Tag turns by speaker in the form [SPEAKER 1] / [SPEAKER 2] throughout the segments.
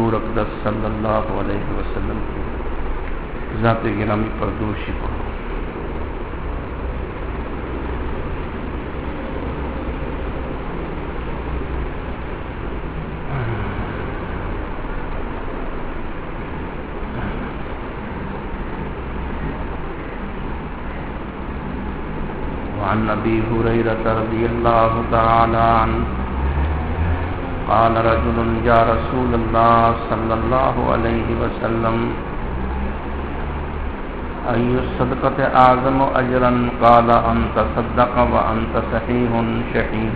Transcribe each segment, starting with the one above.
[SPEAKER 1] حضور اقدس صلی اللہ علیہ وسلم کی ذات گرامی پر دوشی پڑھو وعن نبي هريرة رضي الله تعالى عنه قال رجل يا رسول الله صلى الله عليه وسلم، أي الصدقة أعظم أجرا؟ قال أنت صدق وأنت صحيح شحيح.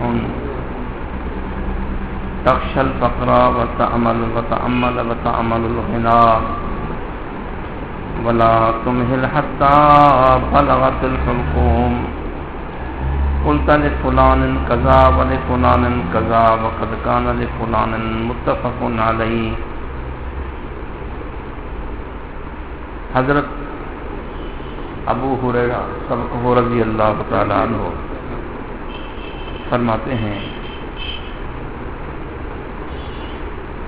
[SPEAKER 1] تخشى الفقر وتأمل وتأمل وتأمل الغنى. ولا تمهل حتى بلغت الحلقوم. قلت لفلان كذا ولفلان كذا وقد كان لفلان متفق عليه حضرت ابو حریرہ سب رضی اللہ تعالیٰ عنہ فرماتے ہیں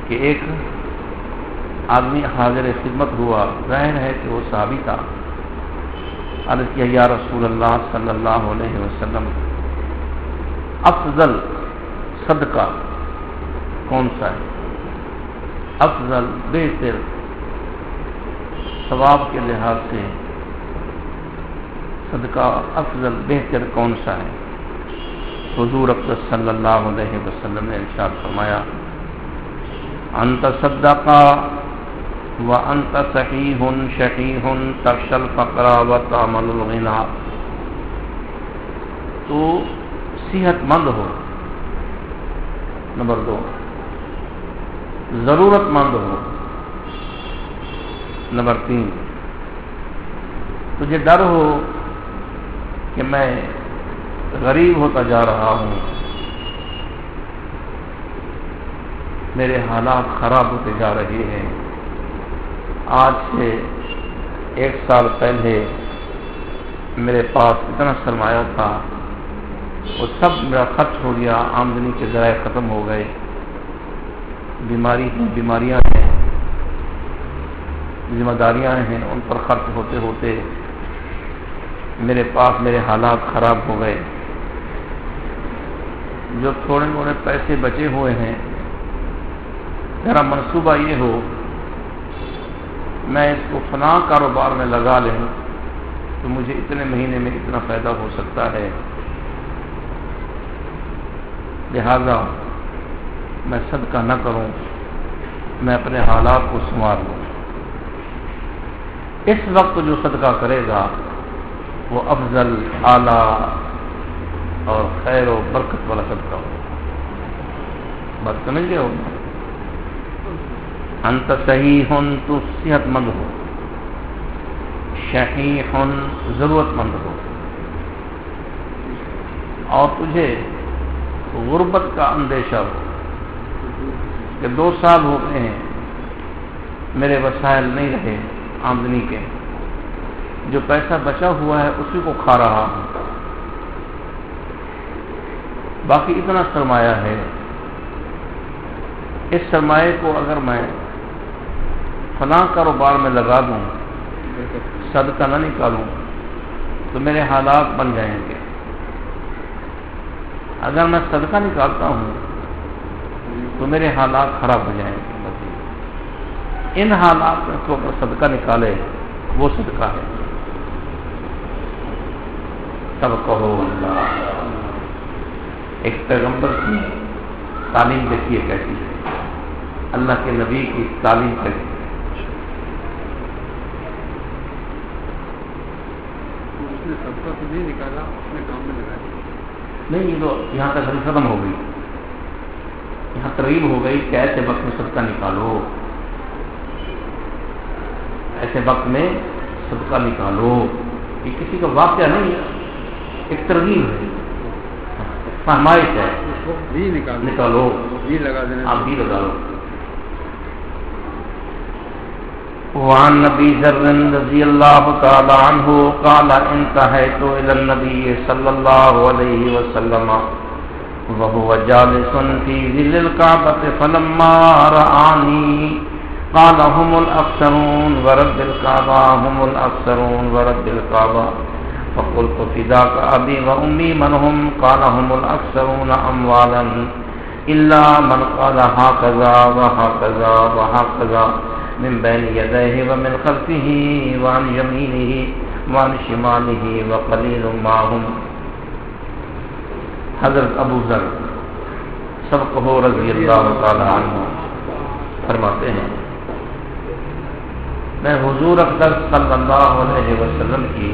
[SPEAKER 1] کہ ایک آدمی حاضر خدمت ہوا، ظاہر ہے کہ وہ صحابی تھا۔ عرض کیا، یا رسول اللہ صلی اللہ علیہ وسلم، افضل صدقہ کون سا ہے؟ افضل بہتر ثواب کے لحاظ سے صدقہ افضل بہتر کون سا ہے؟ حضور اقدس صلی اللہ علیہ وسلم نے ارشاد فرمایا، انت صدقہ و انت صحیح شحیح تخشل فقرا و تعمل تو صحت مند ہو۔ نمبر دو۔ ضرورت مند ہو۔ نمبر تین۔ تجھے ڈر ہو کہ میں غریب ہوتا جا رہا ہوں۔ میرے حالات خراب ہوتے جا رہے ہیں۔ آج سے ایک سال پہلے میرے پاس اتنا سرمایہ تھا، وہ سب میرا خرچ ہو گیا، آمدنی کے ذرائع ختم ہو گئے۔ بیماری ہیں، بیماریاں ہیں، ذمہ داریاں ہیں، ان پر خرچ ہوتے ہوتے میرے پاس میرے حالات خراب ہو گئے۔ جو تھوڑے موڑے پیسے بچے ہوئے ہیں، میرا منصوبہ یہ ہو میں اس کو فلاں کاروبار میں لگا لیں تو مجھے اتنے مہینے میں اتنا فائدہ ہو سکتا ہے۔ لہذا میں صدقہ نہ کروں، میں اپنے حالات کو سنوار لوں۔ اس وقت جو صدقہ کرے گا، وہ افضل، اعلی اور خیر و برکت والا صدقہ ہو بات سمجھ گئے ہو؟ انت صحیح ہن تو صحت مند ہو۔ شہی ہن ضرورت مند ہو۔ اور تجھے غربت کا اندیشہ ہو کہ دو سال ہو گئے ہیں میرے وسائل نہیں رہے آمدنی کے۔ جو پیسہ بچا ہوا ہے اسی کو کھا رہا ہوں۔ باقی اتنا سرمایہ ہے۔ اس سرمایہ کو اگر میں فلاں کاروبار میں لگا دوں صدقہ نہ نکالوں تو میرے حالات بن جائیں گے۔ اگر میں صدقہ نکالتا ہوں تو میرے حالات خراب ہو جائیں گے۔ ان حالات میں تو اگر صدقہ نکالے وہ صدقہ ہے۔ سب کہو اللہ۔ ایک پیغمبر کی تعلیم دیکھیے کیسی ہے۔ اللہ کے نبی کی تعلیم کیسی ہے
[SPEAKER 2] نہیں نکالا اپنے کام میں لگا
[SPEAKER 1] نہیں یہ تو یہاں تک ہری ختم ہو گئی۔ یہاں ترغیب ہو گئی کہ ایسے وقت میں صدقہ نکالو۔ ایسے وقت میں صدقہ نکالو۔ یہ کسی کا واقعہ نہیں ہے۔ ایک ترغیب ہے۔ فرمائش ہے نکالو۔
[SPEAKER 2] بھی لگا دینا
[SPEAKER 1] آپ بھی لگا لو۔ وعن نبی ذر رضی اللہ تعالی عنہ قال انتهيت الى النبي صلى الله عليه وسلم وهو جالس في ظل الكعبة فلما رآني قال هم الأكثرون ورب الكعبة هم الأكثرون ورب الكعبة فقلت فداك أبي وأمي من هم؟ قال هم الأكثرون أموالا إلا من قال هكذا وهكذا وهكذا من بين يديه ومن خلفه وعن يمينه وعن شماله وقليل معهم حضرت ابو ذر سب کو رضی اللہ تعالی عنہ فرماتے ہیں، میں حضور اکثر صلی اللہ علیہ وسلم کی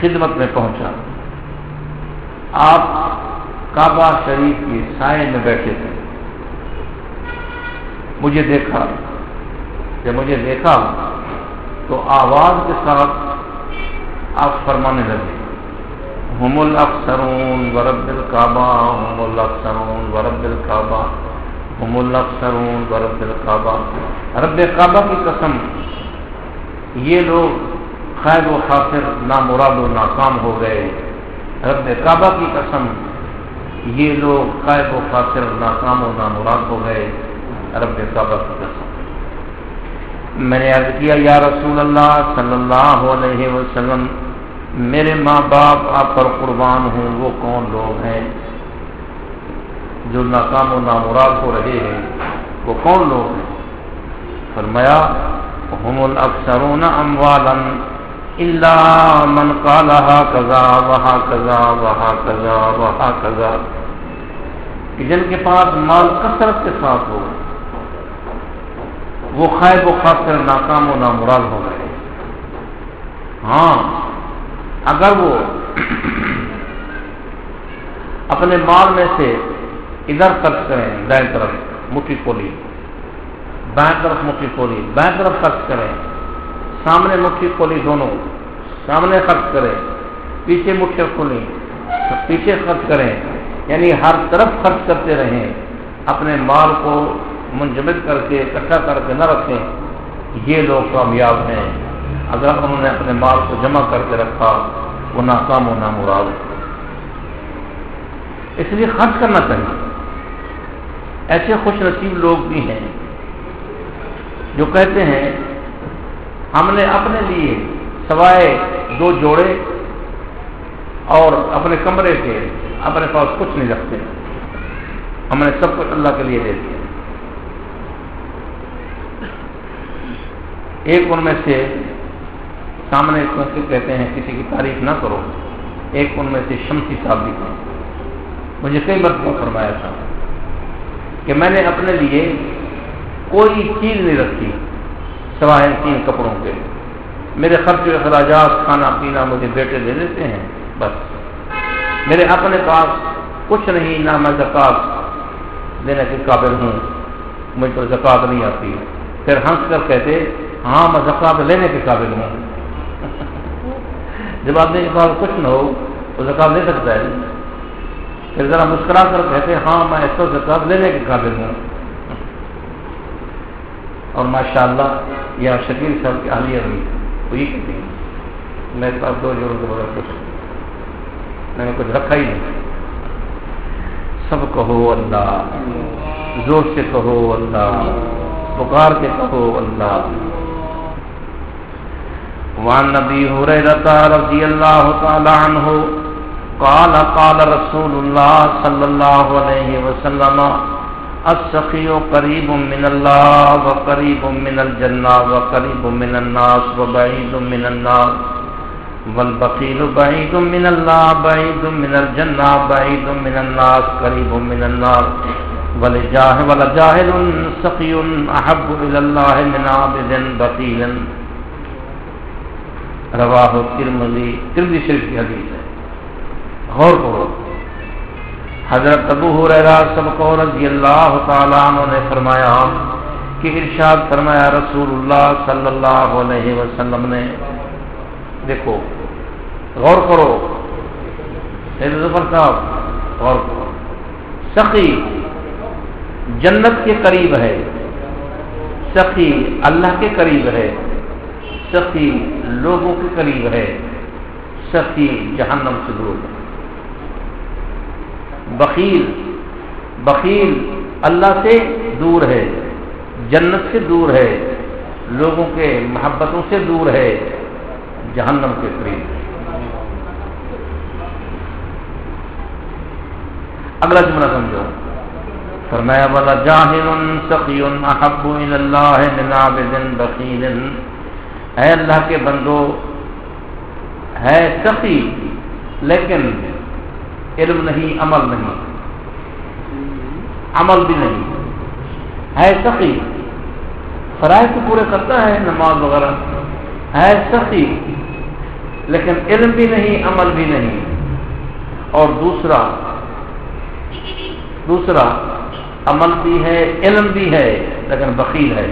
[SPEAKER 1] خدمت میں پہنچا۔ آپ کعبہ شریف کی سائے میں بیٹھے تھے۔ مجھے دیکھا جب مجھے دیکھا تو آواز کے ساتھ آپ فرمانے لگے، ہم الاکثرون ورب الکعبہ، ہم الاکثرون ورب الکعبہ، ہم الاکثرون ورب الکعبہ. رب کعبہ کی قسم، یہ لوگ خیر و خاطر، نامراد و ناکام ہو گئے۔ رب کعبہ کی قسم، یہ لوگ خیر و خاطر، ناکام و نامراد ہو گئے۔ رب کعبہ کی قسم۔ میں نے عرض کیا، یا رسول اللہ صلی اللہ علیہ وسلم، میرے ماں باپ آپ پر قربان ہوں، وہ کون لوگ ہیں جو ناکام و نامراد ہو رہے ہیں؟ وہ کون لوگ ہیں؟ فرمایا، ہم الاکثرون اموالا، الا من قالها کذا وہا کذا وہا کذا وہا کذا۔ کہ جن کے پاس مال کثرت کے ساتھ ہو وہ خیر و خاطر ناکام و نامراد ہو گئے۔ ہاں اگر وہ اپنے مال میں سے ادھر خرچ کریں، دائیں طرف مٹھی کھولی، بائیں طرف مٹھی کھولی، بائیں طرف خرچ کریں، سامنے مٹھی کھولی دونوں، سامنے خرچ کریں، پیچھے مٹھی کھولی، پیچھے خرچ کریں یعنی ہر طرف خرچ کرتے رہیں، اپنے مال کو منجمد کر کے اکٹھا کر کے نہ رکھیں، یہ لوگ کامیاب ہیں۔ اگر انہوں نے اپنے مال کو جمع کر کے رکھا، وہ ناکام و نامراد اس لیے خرچ کرنا چاہیے۔ ایسے خوش نصیب لوگ بھی ہیں جو کہتے ہیں، ہم نے اپنے لیے سوائے دو جوڑے اور اپنے کمرے کے، اپنے پاس کچھ نہیں رکھتے۔ ہم نے سب کچھ اللہ کے لیے دے دیا۔ ایک ان میں سے سامنے کہتے ہیں، کسی کی تعریف نہ کرو۔ ایک ان میں سے شمسی صاحب بھی تھے۔ مجھے کئی مرتبہ فرمایا تھا کہ میں نے اپنے لیے کوئی چیز نہیں رکھی سوائے تین کپڑوں کے۔ میرے خرچ و اخراجات، کھانا پینا مجھے بیٹے دے دیتے ہیں، بس۔ میرے اپنے پاس کچھ نہیں، نہ میں زکات دینے کے قابل ہوں۔ مجھ پر زکات نہیں آتی۔ پھر ہنس کر کہتے ہاں میں زکات لینے کے قابل ہوں۔ جب آدمی کے پاس کچھ نہ ہو تو زکات لے سکتا ہے۔ پھر ذرا مسکرا کر کہتے ہاں میں ایسا زکات لینے کے قابل ہوں۔ اور ماشاء اللہ یہ شکیل صاحب کی حالیہ ہوئی وہ یہ کہتے ہیں۔ میرے پاس دو جوڑوں کے بغیر کچھ میں نے کچھ رکھا ہی نہیں۔ سب کہو اللہ، زور سے کہو اللہ، پکار کے کہو اللہ۔ وعن نبی حریرت رضی اللہ تعالی عنہ قال قال رسول اللہ صلی اللہ علیہ وسلم السخی قریب من اللہ وقریب من الجنہ وقریب من الناس وبعید من الناس والبخیل بعید من اللہ بعید من الجنہ بعید من الناس قریب من النار ولجاہل سخی احب الى من عابد بخیل روا ہو ترمزی ترمزی شریف کی حدیث ہے۔ غور کرو۔ حضرت ابو ہو رہا سب کو رضی اللہ تعالیٰ عنہ نے فرمایا کہ ارشاد فرمایا رسول اللہ صلی اللہ علیہ وسلم نے، دیکھو، غور کرو۔ ظفر صاحب، غور کرو۔ سخی جنت کے قریب ہے۔ سخی اللہ کے قریب ہے۔ سخی لوگوں کے قریب ہے سخی جہنم سے دور ہے۔ بخیل بخیل اللہ سے دور ہے، جنت سے دور ہے، لوگوں کے محبتوں سے دور ہے، جہنم کے قریب ہے۔ اگلا جملہ سمجھو۔ فرمایا والا جاہل سقی احب اللہ من عابد بخیل اے اللہ کے بندو، ہے سخی، لیکن علم نہیں، عمل نہیں۔ عمل بھی نہیں۔ ہے سخی۔ فرائض تو پورے کرتا ہے، نماز وغیرہ۔ ہے سخی۔ لیکن علم بھی نہیں، عمل بھی نہیں۔ اور دوسرا دوسرا، عمل بھی ہے، علم بھی ہے، لیکن بخیل ہے۔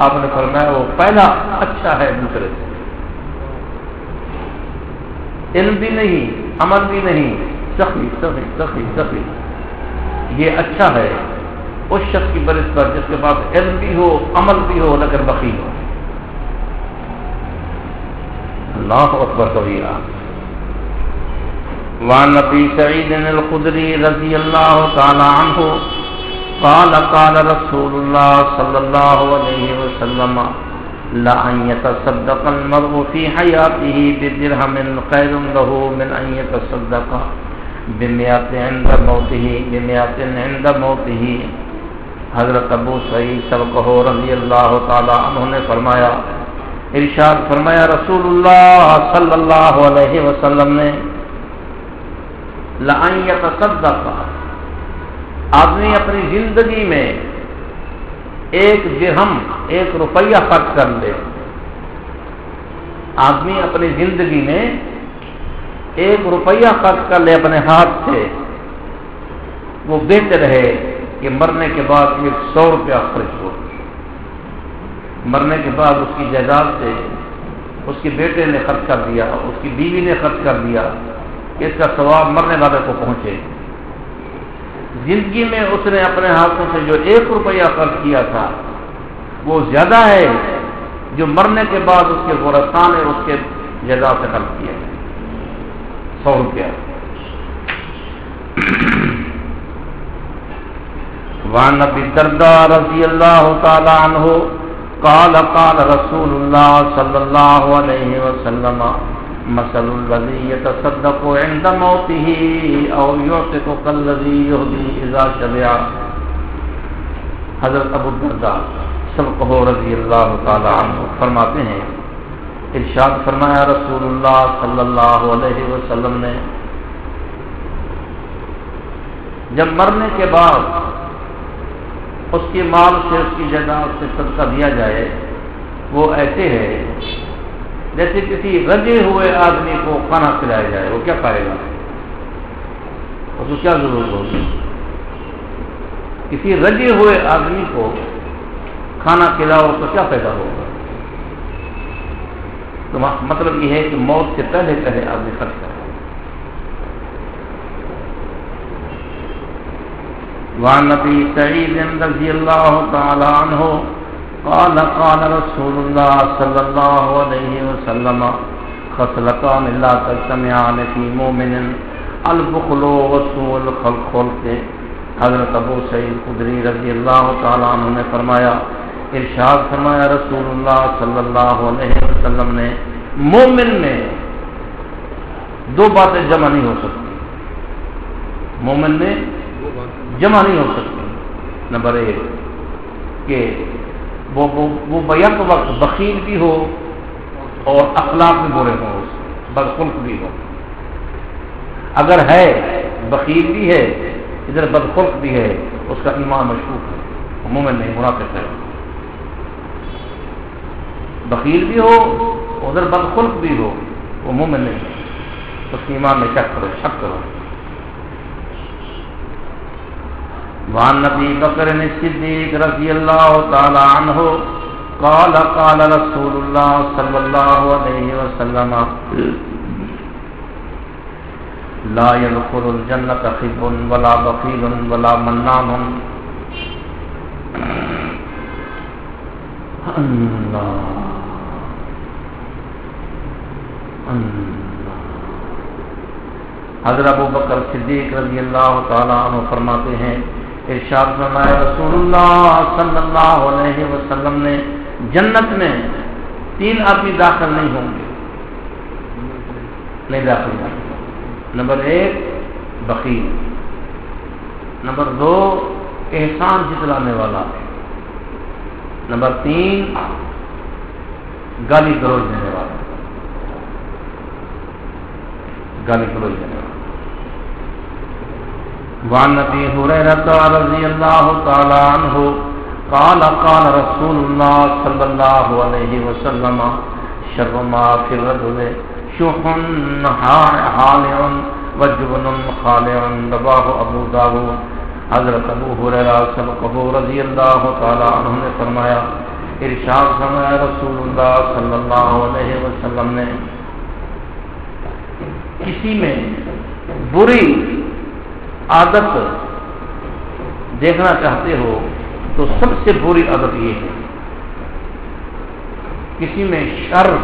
[SPEAKER 1] آپ نے فرمایا وہ پہلا اچھا ہے دوسرے سے۔ علم بھی نہیں، عمل بھی نہیں، سخی سخی سخی سخی۔ یہ اچھا ہے۔ اس شخص کی برس پر جس کے پاس علم بھی ہو، عمل بھی ہو لیکن بخیل ہو۔ اللہ اکبر کبیرہ۔ وعن ابي سعيد الخدري رضي الله تعالى عنه قال قال رسول الله صلى الله عليه وسلم، لا ان يتصدق المرء في حياته بدرهم خير له من ان يتصدق بمئات عند موته بمئات عند موته۔ حضرت ابو سعید سبقہ رضی اللہ تعالی عنہ نے فرمایا، ارشاد فرمایا، رسول اللہ صلی اللہ علیہ وسلم نے لائیت آدمی اپنی زندگی میں ایک درہم، ایک روپیہ خرچ کر لے۔ آدمی اپنی زندگی میں ایک روپیہ خرچ کر لے اپنے ہاتھ سے۔ وہ بہتر ہے کہ مرنے کے بعد ایک سو روپیہ خرچ ہو مرنے کے بعد اس کی جائیداد سے اس کے بیٹے نے خرچ کر دیا اس کی بیوی نے خرچ کر دیا اس کا ثواب مرنے والے کو پہنچے۔ زندگی میں اس نے اپنے ہاتھوں سے جو ایک روپیہ خرچ کیا تھا، وہ زیادہ ہے جو مرنے کے بعد اس کے گورستان ہے اس کے جگہ سے خرچ کیا۔ سو روپیہ۔ وان نبی دردہ رضی اللہ تعالی عنہ قال قال رسول اللہ صلی اللہ علیہ وسلم مثل الذي يتصدق عند موته او يعتق كالذي يهدي اذا شبع. حضرت ابو الدرداء سبقہ رضی اللہ تعالی عنہ فرماتے ہیں، ارشاد فرمایا، رسول اللہ صلی اللہ علیہ وسلم نے جب مرنے کے بعد اس کے مال سے، اس کی جگہ سے صدقہ دیا جائے، وہ ایسے ہے جیسے کسی رجے ہوئے آدمی کو کھانا کھلایا جائے، وہ کیا پائے گا؟ اس کو کیا ضرورت ہوگی؟ کسی رجے ہوئے آدمی کو کھانا کھلاؤ تو کیا پیدا ہوگا؟ تو مطلب یہ ہے کہ موت سے پہلے پہلے آدمی خرچ کرے۔ وعن نبی سعید رضی اللہ تعالی عنہ قال قال رسول الله صلى الله عليه وسلم، خصلتان لا تجتمعان في مؤمن. البخل وسوء الخلق حضرت ابو سعید خدری رضی اللہ تعالیٰ عنہ نے فرمایا، ارشاد فرمایا رسول اللہ صلی اللہ علیہ وسلم نے مومن میں دو باتیں جمع نہیں ہو سکتی۔ مومن میں جمع نہیں ہو سکتی۔ نمبر ایک، کہ وہ وہ بیک وقت بخیل بھی ہو اور اخلاق بھی برے ہوں بدخلق بھی ہو اگر ہے، بخیل بھی ہے، ادھر بدخلق بھی ہے، اس کا ایمان مشکوک ہے۔ عموماً نہیں، منافق ہے۔ بخیل بھی ہو، ادھر بدخلق بھی ہو، وہ مومن نہیں اس کے ایمان میں شک کرو شک کرو۔ وعن نبی بکر صدیق رضی اللہ تعالی عنہ قال قال رسول اللہ صلی اللہ علیہ وسلم، لا يدخل الجنة خب ولا بخيل ولا منان. اللہ اللہ حضرت ابو بکر صدیق رضی اللہ تعالیٰ عنہ فرماتے ہیں ارشاد فرمایا، رسول اللہ صلی اللہ علیہ وسلم نے جنت میں تین آدمی داخل نہیں ہوں گے۔ نہیں داخل ہوں نمبر ایک بقیر نمبر دو، احسان جتلانے والا۔ نمبر تین، گالی گلوچ دینے والا۔ گالی گلوچ دینے والا۔ وعن نبی حریرہ رضی اللہ تعالی عنہ قال قال رسول اللہ صلی اللہ علیہ وسلم، شر ما فی الرجل شحن حالع وجبن خالع رباہ ابو داود. حضرت ابو حریرہ سبقہ رضی اللہ تعالی عنہ نے فرمایا، ارشاد فرمایا رسول اللہ صلی اللہ علیہ وسلم نے، کسی میں بری عادت دیکھنا چاہتے ہو تو سب سے بری عادت یہ ہے۔ کسی میں شر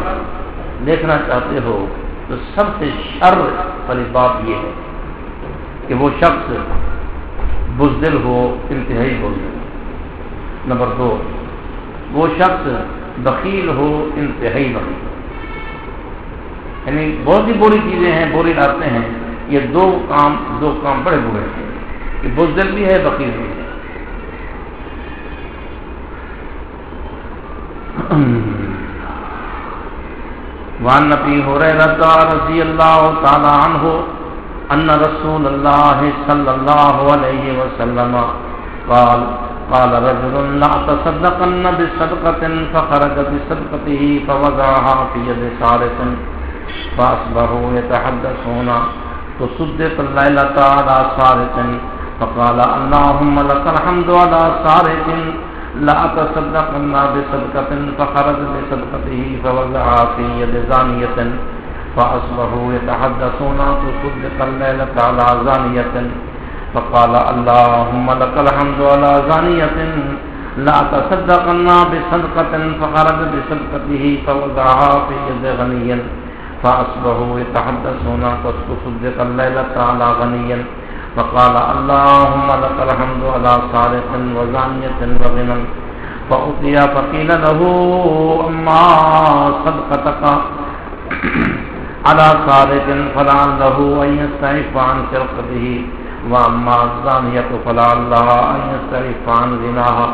[SPEAKER 1] دیکھنا چاہتے ہو تو سب سے شر والی بات یہ ہے کہ وہ شخص بزدل ہو، انتہائی بزدل۔ نمبر دو، وہ شخص بخیل ہو، انتہائی بخیل۔ یعنی بہت ہی بری چیزیں ہیں، بری عادتیں ہیں۔ یہ دو کام دو کام بڑے برے ہیں۔ کہ بزدل بھی ہے بقیر بھی ہے۔ وان نبی ہو رہے رضا رضی اللہ تعالی عنہ ان رسول اللہ صلی اللہ علیہ وسلم قال قال رجل لا تصدقن بصدقة فخرج بصدقته فوضعها في يد سارق فأصبحوا يتحدثون تصدق الليلة على سارق فقال اللهم لك الحمد على سارق لا تصدقن بصدقة، فخرج بصدقته فوضعها في يد زانية فأصبحوا يتحدثون تصدق الليلة على زانية فقال اللهم لك الحمد على زانية لا تصدقن بصدقة، فخرج بصدقته فوضعها في يد غنيا فأصبحوا يتحدثون تصدق الليلة على غنيا فقال اللهم لك الحمد على صالح وزانية وغنى فأطي فقيل له أما صدقتك على صالح فلعله أن يستعف عن سرقته واما الزانية فلعلها ان يستعف عن زناها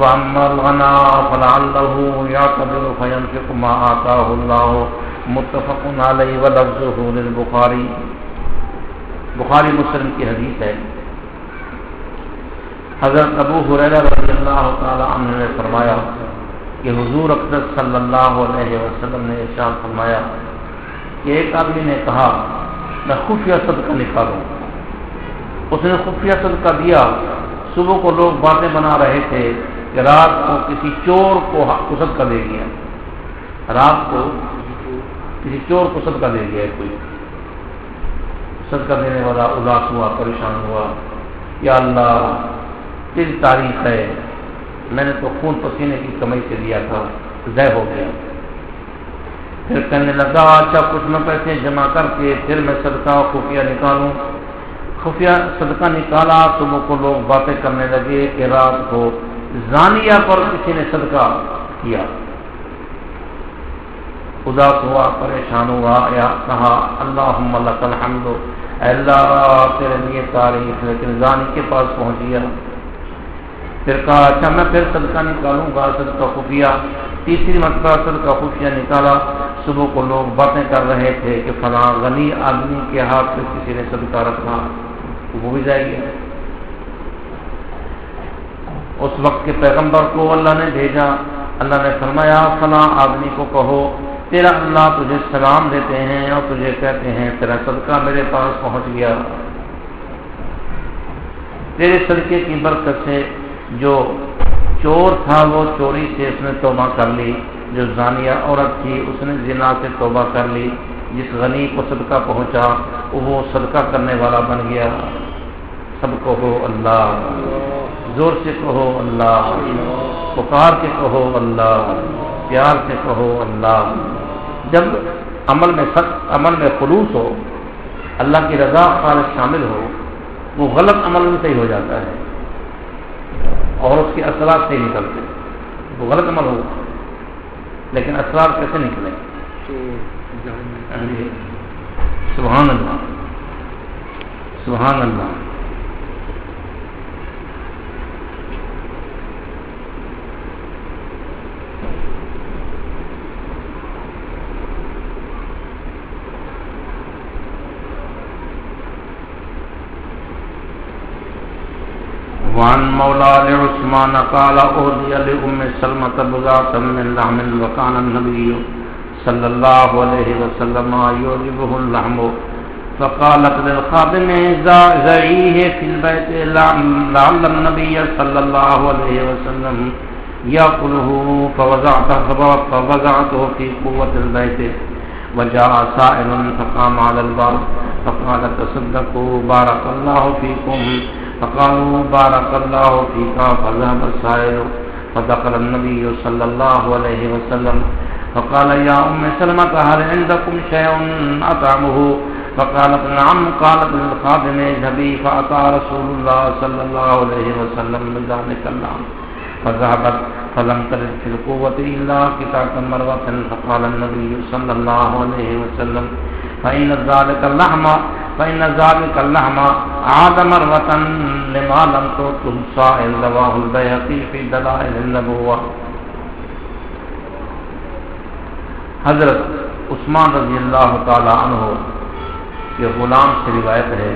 [SPEAKER 1] واما الغنى فلعله يعتبر فينفق ما آتاه الله متفق عليه ولفظه للبخاري بخاری مسلم کی حدیث ہے۔ حضرت ابو حریرہ رضی اللہ تعالی عنہ نے فرمایا کہ حضور اقدس صلی اللہ علیہ وسلم نے ارشاد فرمایا کہ ایک آدمی نے کہا، میں خفیہ صدقہ نکالوں۔ اس نے خفیہ صدقہ دیا۔ صبح کو لوگ باتیں بنا رہے تھے کہ رات کو کسی چور کو صدقہ دے گیا رات کو کسی چور کو صدقہ دے گیا کوئی۔ صدقہ دینے والا اداس ہوا، پریشان ہوا۔ یا اللہ، تیری تاریخ ہے۔ میں نے تو خون پسینے کی کمائی سے دیا تھا، ضائع ہو گیا۔ پھر کہنے لگا اچھا کچھ میں پیسے جمع کر کے پھر میں صدقہ، خفیہ نکالوں۔ خفیہ صدقہ نکالا تو وہ کو لوگ باتیں کرنے لگے کہ رات کو زانیہ پر کسی نے صدقہ کیا۔ اداس ہوا پریشان ہوا، یا کہا اللہ لک الحمد اللہ، تیرے لیے تاریخ لیکن زانی کے پاس پہنچ گیا۔ پھر کہا اچھا میں پھر صدقہ نکالوں گا، صدقہ خفیہ۔ تیسری مرتبہ صدقہ خفیہ نکالا۔ صبح کو لوگ باتیں کر رہے تھے کہ فلاں غنی آدمی کے ہاتھ سے کسی نے صدقہ رکھا۔ وہ بھی جائے گی۔ اس وقت کے پیغمبر کو اللہ نے بھیجا۔ اللہ نے فرمایا، فلاں آدمی کو کہو تیرا اللہ تجھے سلام دیتے ہیں اور تجھے کہتے ہیں، تیرا صدقہ میرے پاس پہنچ گیا۔ تیرے صدقے کی برکت سے جو چور تھا، وہ چوری سے اس نے توبہ کر لی۔ جو زانیہ عورت تھی، اس نے زنا سے توبہ کر لی۔ جس غنی کو صدقہ پہنچا، وہ صدقہ کرنے والا بن گیا۔ سب کو ہو اللہ، زور سے کہو اللہ، پکار کے کہو اللہ، پیار سے کہو اللہ۔ جب عمل میں سخت عمل میں خلوص ہو اللہ کی رضا خالص شامل ہو وہ غلط عمل میں صحیح ہو جاتا ہے۔ اور اس کے اثرات صحیح نکلتے وہ غلط عمل ہوگا لیکن اثرات کیسے نکلیں؟
[SPEAKER 2] جہاں میں
[SPEAKER 1] سبحان اللہ۔ سبحان اللہ۔ وعن مولا لعثمان قال أهدي لأم سلمة بغاة من لحم وكان النبي صلى الله عليه وسلم يعجبه اللحم فقالت للخادم زعيه في البيت لعل النبي صلى الله عليه وسلم يأكله فوزعته في قوة البيت وجاء سائل فقام على الباب فقال تصدقوا بارك الله فيكم فقالوا بارك الله فيك، فذهب السائل فدخل النبي صلى الله عليه وسلم. فقال، يا أم سلمة، هل عندكم شيء أطعمه؟ فقالت نعم قالت للخادم اذهبي فأتى رسول الله صلى الله عليه وسلم بذلك اللعن فذهبت، فلم ترد في القوة إلا كتاك مروة، فقال النبي صلى الله عليه وسلم. فإن ذلك اللحم فإن ذلك اللحم عاد مروة لما لم تؤته الصائل رواه البيهقي في دلائل النبوة حضرت عثمان رضی اللہ تعالی عنہ کے غلام سے روایت ہے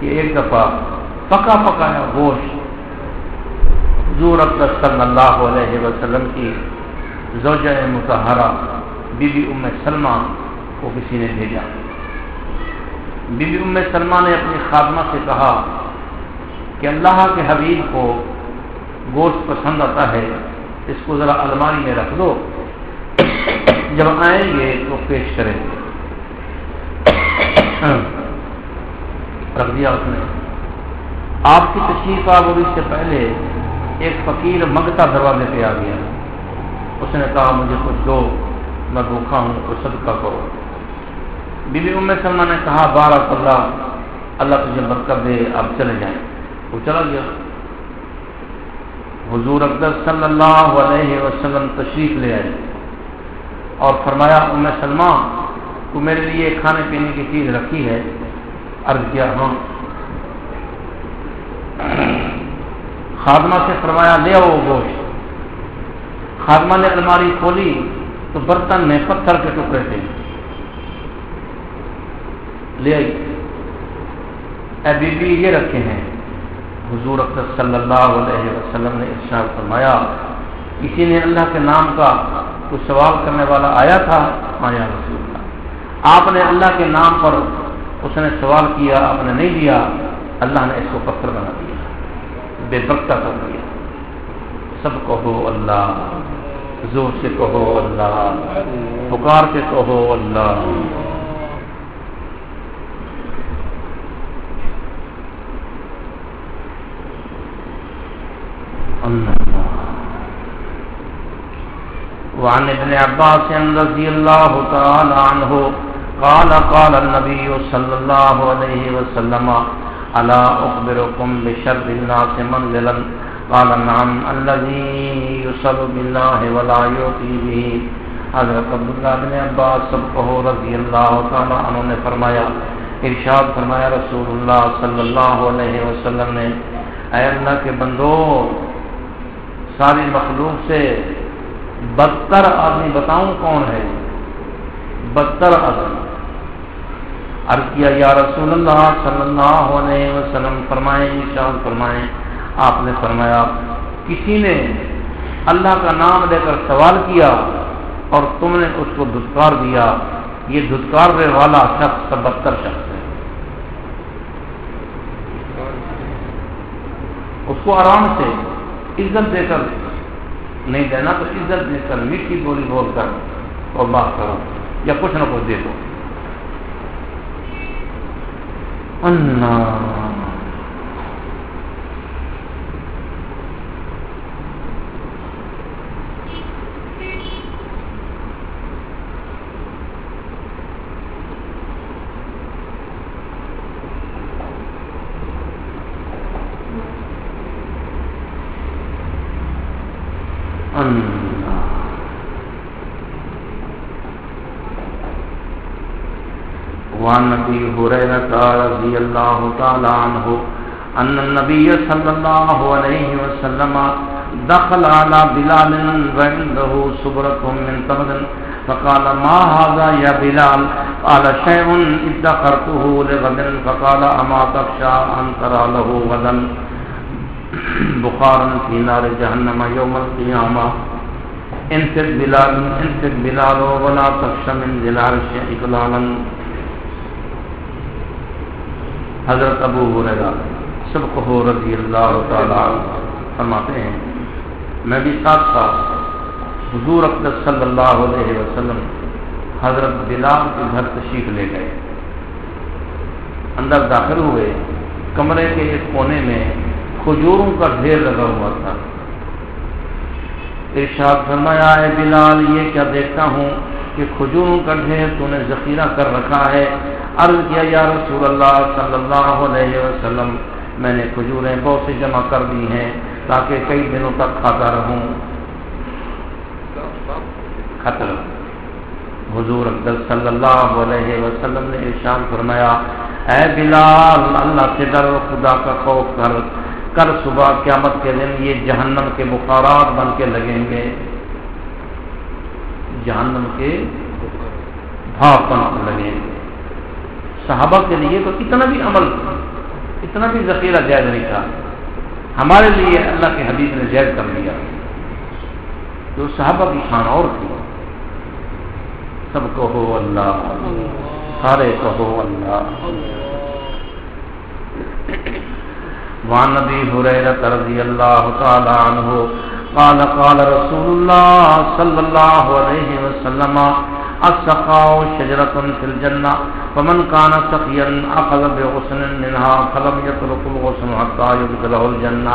[SPEAKER 1] کہ ایک دفعہ پکا پکایا گوشت حضور اقدس صلی اللہ علیہ وسلم کی زوجہ متحرہ بی بی ام سلمہ کو کسی نے بھیجا۔ بی بی ام سلمہ نے اپنی خادمہ سے کہا کہ اللہ کے حبیب کو گوشت پسند آتا ہے، اس کو ذرا الماری میں رکھ دو۔ جب آئیں گے تو پیش کریں گے۔ رکھ دیا اس نے۔ آپ کی تشریف آوری سے پہلے ایک فقیر منگتا دروازے پہ آ گیا۔ اس نے کہا، مجھے کچھ دو، میں بھوکھا ہوں، کچھ صدقہ کرو۔ بی بی ام سلمہ نے کہا بارہ اللہ اللہ تجھے برکت دے آپ چلے جائیں۔ وہ چلا گیا۔ حضور اقدس صلی اللہ علیہ وسلم تشریف لے آئے اور فرمایا، ام سلمہ، تو میرے لیے کھانے پینے کی چیز رکھی ہے۔ عرض کیا ہاں۔ خادمہ سے فرمایا، لے آؤ گوشت۔ خادمہ نے الماری کھولی تو برتن میں پتھر کے ٹکڑے تھے۔ لے آئی۔ اے بی بی، یہ رکھے ہیں۔ حضور اکثر صلی اللہ علیہ وسلم نے ارشاد فرمایا کسی نے اللہ کے نام کا کچھ سوال کرنے والا آیا تھا؟ ہاں یا رسول اللہ۔ آپ نے اللہ کے نام پر اس نے سوال کیا، آپ نے نہیں دیا، اللہ نے اس کو پتھر بنا دیا، بے برکہ کر دیا۔ سب کہو اللہ، زور سے کہو اللہ، پکار کے کہو اللہ۔ وعن ابن عباس رضي الله تعالى عنه قال قال النبي صلى الله عليه وسلم ألا أخبركم بشر الناس منزلا؟ قال، نعم الذي يصل بالله ولا يؤتي به. حضرت عبداللہ بن عباس سب کہو رضی اللہ تعالیٰ عنہ نے فرمایا، ارشاد فرمایا، رسول اللہ صلی اللہ علیہ وسلم نے، اے اللہ کے بندو ساری مخلوق سے بدتر آدمی بتاؤں کون ہے؟ بدتر آدمی۔ عرض کیا، یا رسول اللہ صلی اللہ علیہ وسلم، فرمائیں، ارشاد فرمائیں، آپ نے فرمایا، کسی نے اللہ کا نام لے کر سوال کیا اور تم نے اس کو دھتکار دیا، یہ دھتکارنے والا شخص بدتر شخص ہے۔ اس کو آرام سے عزت دے کر نہیں دینا تو عزت دے کر، میٹھی بولی بول کر۔ اور بات کرو۔ یا کچھ نہ کچھ دے دو اللہ وعن نبی حریرت رضی اللہ تعالی عنہ ان النبی صلی اللہ علیہ وسلم دخل على بلال وعنده صبرة من تمد فقال ما هذا يا بلال؟ قال شيء ادخرته لغد فقال اما تخشى ان ترى له غدا؟ بخارا في نار جهنم يوم القيامة. انفق بلال انفق بلال ولا تخشى من ذلال شيء اقلالا. حضرت ابو ہریرہ سبق رضی اللہ تعالی فرماتے ہیں میں بھی ساتھ ساتھ حضور اقدس صلی اللہ علیہ وسلم حضرت بلال کے گھر تشریف لے گئے۔ اندر داخل ہوئے، کمرے کے ایک کونے میں کھجوروں کا ڈھیر لگا ہوا تھا۔ ارشاد فرمایا ہے بلال، یہ کیا دیکھتا ہوں کہ کھجوروں کا ڈھیر تو نے ذخیرہ کر رکھا ہے عرض کیا، یا رسول اللہ صلی اللہ علیہ وسلم، میں نے کھجوریں بہت سی جمع کر دی ہیں تاکہ کئی دنوں تک کھاتا رہوں. خطر حضور اقدر صلی اللہ علیہ وسلم نے ارشاد فرمایا، اے بلال، اللہ سے ڈر خدا کا خوف کر کر صبح قیامت کے دن یہ جہنم کے بخارات بن کے لگیں گے۔ جہنم کے بھاپ بن کے لگیں گے۔ صحابہ کے لیے تو اتنا بھی عمل اتنا بھی ذخیرہ جائز نہیں تھا۔ ہمارے لیے اللہ کے حبیب نے جائز کر لیا۔ جو صحابہ کی شان اور تھی۔ سب کہو اللہ، سارے کہو اللہ۔ وعن نبی حریرت رضی اللہ تعالی عنہ قال قال رسول اللہ صلی اللہ علیہ وسلم السقاء شجرة في الجنة، فمن كان سقيا أخذ بغصن منها، فلم يترك الغصن حتى يدخله الجنة.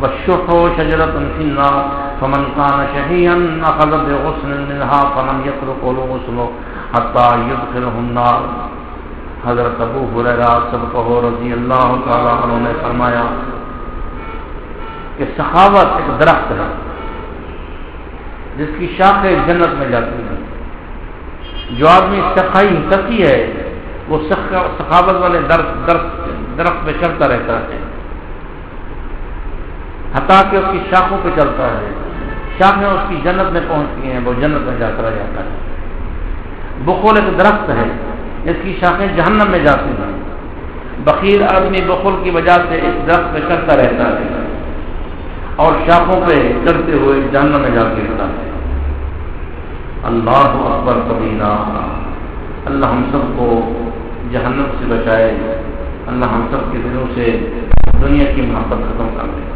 [SPEAKER 1] والشح شجرة في النار، فمن كان شهيا أخذ بغصن منها، فلم يترك الغصن حتى يدخله النار. حضرت ابو حریرہ سب کہو رضی اللہ تعالیٰ عنہ نے فرمایا کہ سخاوت ایک درخت ہے، جس کی شاخیں جنت میں جاتی ہیں۔ جو آدمی سخائی سکی ہے، وہ سخاوت والے درخت درخت درخت پہ چلتا رہتا ہے۔ حتیٰ کہ اس کی شاخوں پہ چلتا ہے۔ شاخیں اس کی جنت میں پہنچتی ہیں، وہ جنت میں جا کر جاتا ہے۔ بخول ایک درخت ہے، اس کی شاخیں جہنم میں جاتی ہیں۔ بخیر آدمی بخول کی وجہ سے اس درخت پہ چڑھتا رہتا ہے اور شاخوں پہ چڑھتے ہوئے جہنم میں جا گرتا ہے۔ اللہ اکبر کبینا اللہ ہم سب کو جہنم سے بچائے، اللہ ہم سب کے دلوں سے دنیا کی محبت ختم کر دے۔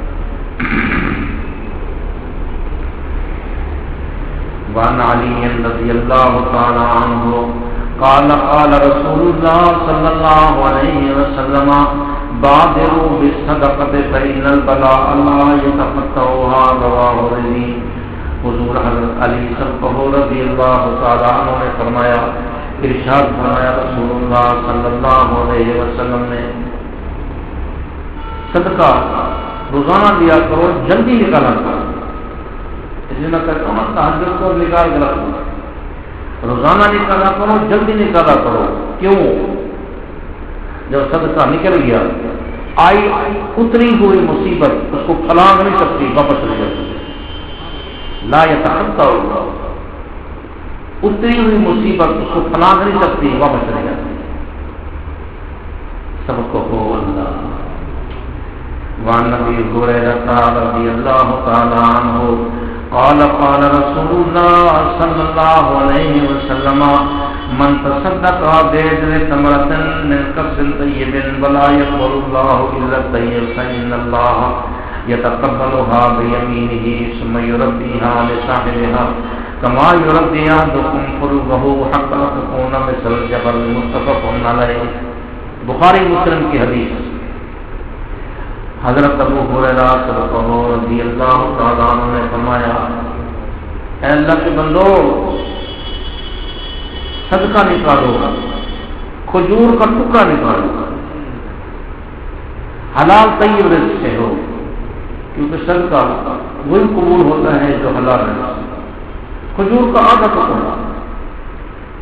[SPEAKER 1] وعن علي رضي الله تعالى عنه قال قال رسول الله صلى الله عليه وسلم، بادروا بالصدقة فإن البلاء لا يتفتوها رواه رضي حضور حضرت علی صلی رضی اللہ تعالیٰ عنہ نے فرمایا، ارشاد فرمایا رسول اللہ صلی اللہ علیہ وسلم نے، صدقہ روزانہ دیا کرو، جلدی نکالا کرو۔ اس لیے میں کہتا ہوں تحجر کو نکال کے رکھو۔ روزانہ نکالا کرو، جلدی نکالا کرو۔ کیوں؟ جب صدقہ نکل گیا، آئی اتری ہوئی مصیبت، اس کو پھلانگ نہیں سکتی، واپس نہیں کر سکتی لا یتحقق ہوگا اتری ہوئی مصیبت اس کو پھلانگ نہیں سکتی واپس نہیں جاتی۔ سب کو ہو اللہ۔ وعن نبی ہو هريرة رضي الله تعالى عنه قال قال رسول الله صلى الله عليه وسلم، من تصدق بعدل ثمرة من كسب طيب ولا يقبل الله إلا الطيب فإن الله يتقبلها بيمينه، ثم يربيها لصاحبها كما يربي أحدكم فرغه حتى تكون مثل الجبل متفق عليه. بخاری مسلم کی حدیث. حضرت ابو حریرہ رضی اللہ تعالیٰ عنہ نے فرمایا، اے اللہ کے بندو، صدقہ نکالو، کھجور کا ٹکڑا نکالو۔ حلال طیب رزق سے ہو۔ کیونکہ صدقہ وہی قبول ہوتا ہے جو حلال ہے۔ کھجور کا آدھا ٹکڑا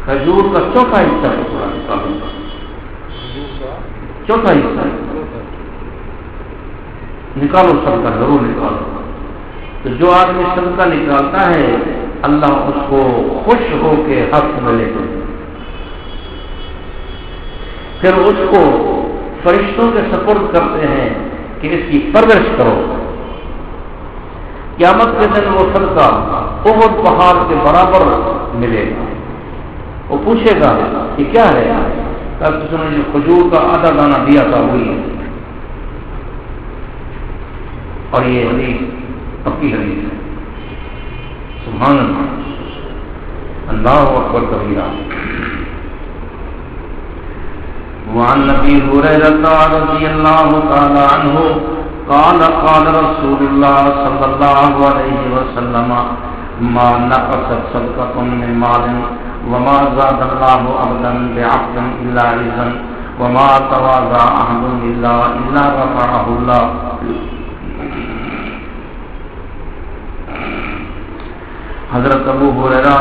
[SPEAKER 1] کھجور کا چوتھا حصہ ٹکڑا نکالو چوتھا حصہ۔ نکالو سب کا، ضرور نکالو۔ تو جو آدمی صدقہ نکالتا ہے، اللہ اس کو خوش ہو کے حق میں لے کر پھر اس کو فرشتوں کے سپورٹ کرتے ہیں کہ اس کی پرورش کرو۔ قیامت کے دن وہ صدقہ بہت پہاڑ کے برابر ملے گا۔ وہ پوچھے گا کہ کیا ہے؟ نے جو جی، کھجور کا آدھا دانہ دیا تھا، وہی ہے۔ اور یہ حدیث پکی حدیث ہے۔ سبحان اللہ۔ اللہ اکبر کبیرہ۔ وعن نبي هريرة رضي الله تعالى عنه قال قال رسول الله صلى الله عليه وسلم، ما نقصت صدقة من مال، وما زاد الله أبدا بعقل إلا عزا وما تواضع أحد إلا إلا رفعه الله. حضرت ابو حریرہ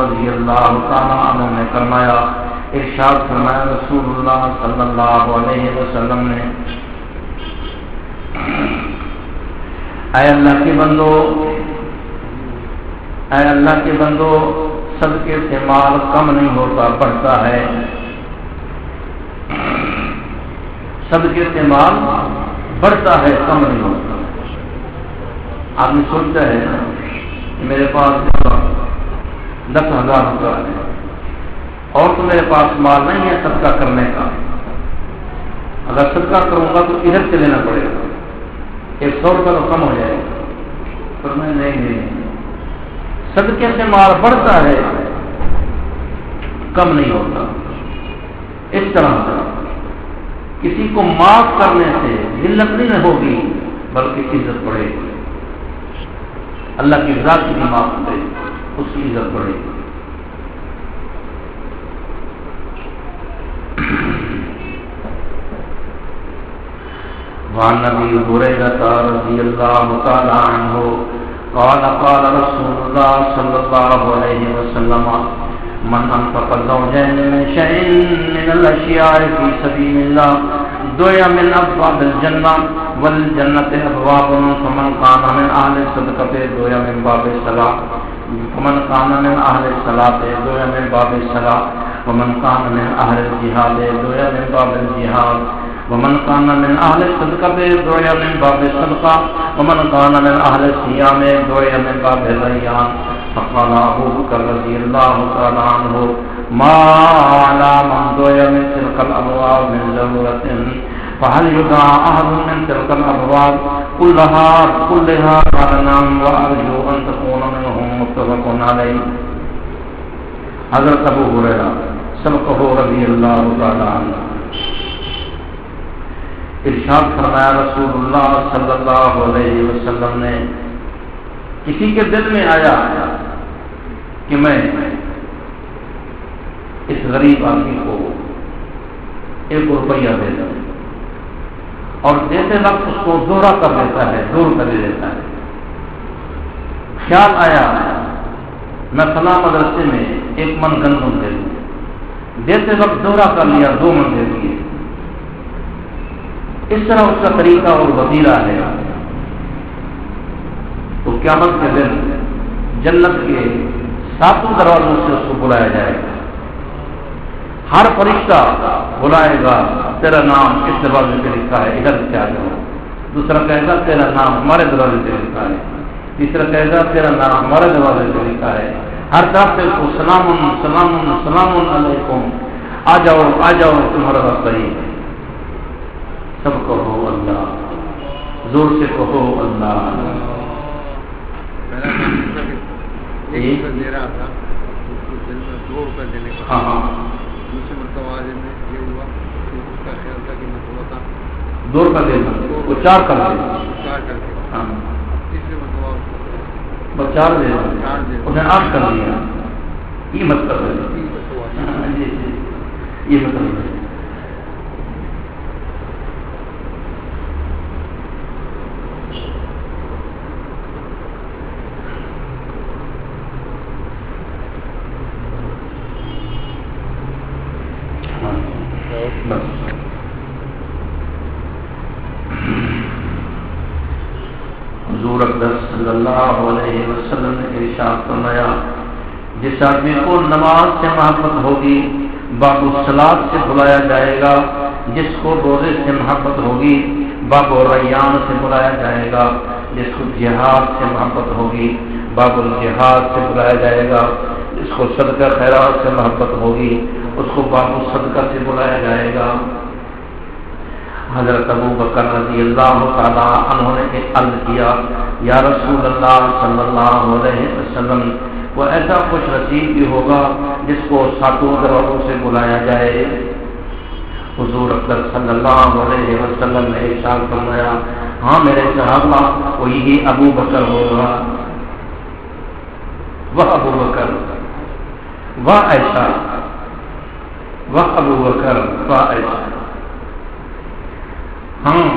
[SPEAKER 1] رضی اللہ تعالیٰ عنہ نے فرمایا، ارشاد فرمایا، رسول اللہ صلی اللہ علیہ وسلم نے اے اللہ کے بندو، اے اللہ کے بندو، صدقے سے مال کم نہیں ہوتا، بڑھتا ہے۔ صدقے سے مال بڑھتا ہے، کم نہیں ہوتا۔ آدمی سوچتا ہے میرے پاس دس ہزار روپیہ ہے۔ اور تو میرے پاس مال نہیں ہے صدقہ کرنے کا۔ اگر صدقہ کروں گا تو ادھر سے لینا پڑے گا۔ ایک سو روپئے تو کم ہو جائے۔ گا پر میں نہیں نہیں۔ صدقے سے مال بڑھتا ہے، کم نہیں ہوتا۔ اس طرح سے کسی کو معاف کرنے سے ذلت نہیں ہوگی، بلکہ عزت پڑے گی اللہ کی ذات کی معاف کرے اس کی عزت بڑھے۔ گی وعن نبي هريرة رضي الله تعالى عنه قال قال رسول الله صلى الله عليه وسلم، من أنفق زوجين من شيء من الأشياء في سبيل الله دویا من ابواب الجنہ والجنت ابواب فمن کان من اهل الصدقه دویا من باب الصلاه فمن کان من اهل الصلاه دویا من باب الصلاه ومن کان من اهل الجهاد دویا من باب الجهاد ومن کان من اهل الصدقه دویا من باب الصدقه ومن کان من اهل الصيام دویا من باب الريان. فقال ابو بكر رضي الله تعالى عنه، ما على من دویا من تلك الابواب من ضروره فهل يدعى احد من تلك الابواب كلها كلها قال نعم وارجو ان تكون منهم متفق عليه. حضرت ابو هريره سبقه رضي الله تعالى عنه ارشاد فرمایا رسول اللہ صلی اللہ علیہ وسلم نے، کسی کے دل میں آیا کہ میں اس غریب آدمی کو ایک روپیہ دے دوں۔ اور دیتے وقت اس کو دوہرا کر دیتا ہے دور کر دیتا ہے۔ خیال آیا، میں فلاں مدرسے میں ایک من گندم دے دوں۔ دیتے وقت دوہرا کر لیا، دو من دے دیے۔ اس طرح اس کا طریقہ اور وزیرہ ہے۔ تو قیامت کے دن جنت کے ساتوں دروازوں سے اس کو بلایا جائے گا۔ ہر فرشتہ بلائے گا، تیرا نام اس دروازے پہ لکھا ہے، ادھر سے آ جاؤ۔ دوسرا کہے گا، تیرا نام ہمارے دروازے پہ لکھا ہے۔ تیسرا کہے گا، تیرا نام ہمارے دروازے پہ لکھا ہے۔ ہر طرف سے اس کو سلام سلام سلام علیکم۔ آ جاؤ آ جاؤ تمہارا راستہ ہی ہے سب کہو اللہ زور سے کہو اللہ۔
[SPEAKER 2] کا۔
[SPEAKER 1] ہاں ہاں۔
[SPEAKER 2] یہ اس کا
[SPEAKER 1] دینا وہ چار کر دینا
[SPEAKER 2] چار
[SPEAKER 1] ہاں۔ دینا
[SPEAKER 2] دے۔
[SPEAKER 1] انہیں آٹھ کر دیا۔ یہ مطلب ہے۔
[SPEAKER 2] تین مرتبہ
[SPEAKER 1] ہاں، جی جی۔ یہ مطلب ہے ہاں، بس علیہ وسلم نے ارشاد فرمایا جس آدمی کو نماز سے محبت ہوگی، باب السلاد سے بلایا جائے گا، جس کو روزے سے محبت ہوگی، باب و ریان سے بلایا جائے گا، جس کو جہاد سے محبت ہوگی، باب الجہاد سے بلایا جائے گا، جس کو صدقہ خیرات سے محبت ہوگی، اس کو باب الصدقہ سے بلایا جائے گا۔ حضرت ابو بکر رضی اللہ تعالیٰ انہوں نے عرض کیا، یا رسول اللہ صلی اللہ علیہ وسلم وہ ایسا خوش رسید بھی ہوگا جس کو ساتوں دروازوں سے بلایا جائے۔ حضور اکبر صلی اللہ علیہ وسلم نے ارشاد فرمایا ہاں میرے صحابہ وہ یہی ابو بکر ہوگا۔ وہ ابو بکر، وہ ایسا وہ ابو بکر، وہ ایسا ہاں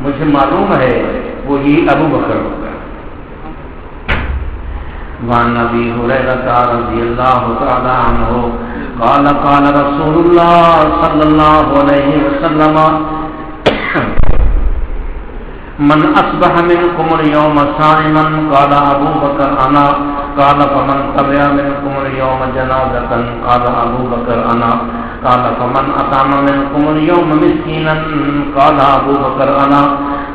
[SPEAKER 1] مجھے معلوم ہے وہ یہ ابو بکر۔ ہوگا وعن نبی حریرہ رضی اللہ تعالی عنہ قال قال رسول الله صلى الله عليه وسلم من اصبح منكم اليوم صائما قال ابو بكر انا قال فمن تبع منكم اليوم جنازه قال ابو بكر انا قال فمن اطعم منكم اليوم مسكينا قال ابو بكر انا